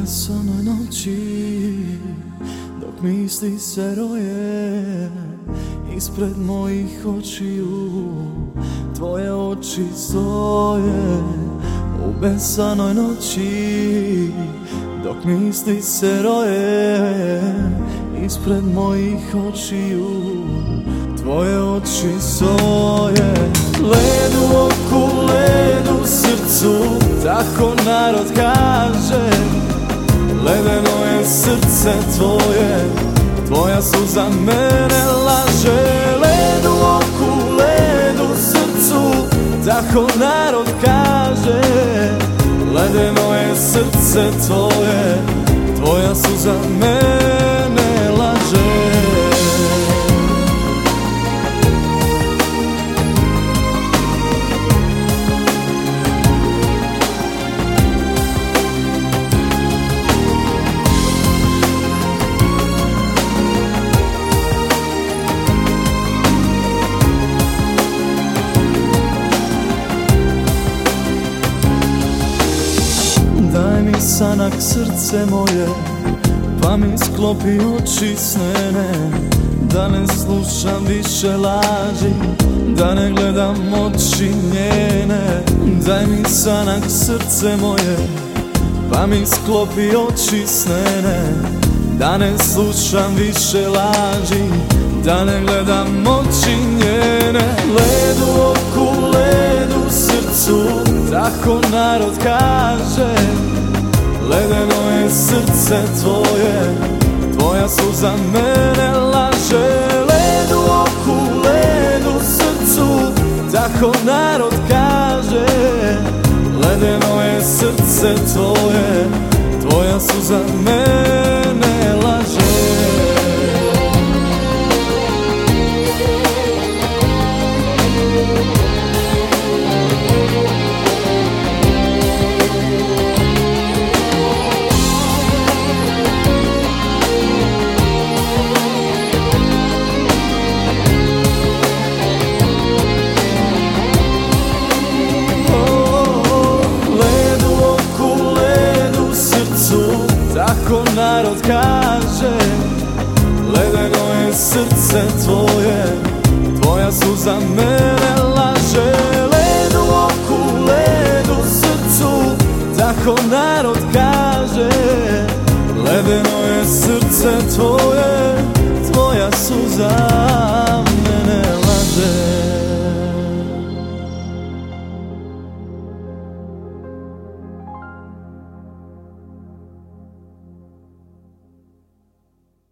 besanoj noći Dok misli se roje Ispred mojih očiju. Tvoje oči stoje U besanoj noći Dok misli se roje Ispred mojih očiju. Tvoje oči stoje srce tvoje Tvoja suza mene laže. Led u oku, led u srcu Tako narod kaže. Ledeno je srce tvoje Tvoja suza mene Daj mi sanak srce moje Pa mi sklopi oči snene Da ne slušam više laži Da ne gledam oči njene. Daj mi sanak srce moje Pa mi sklopi oči snene. Da ne slušam više laži Da ne gledam oči njene. Led u oku, led u srcu Tako narod kaže srce tvoje Tvoja suza mene laže. Led u oku, led u srcu Tako narod kaže. Ledeno je srce tvoje Tvoja suza mene srce tvoje Tvoja suza mene laže. Led u oku, led u srcu Tako narod kaže. Ledeno je srce tvoje Tvoja suza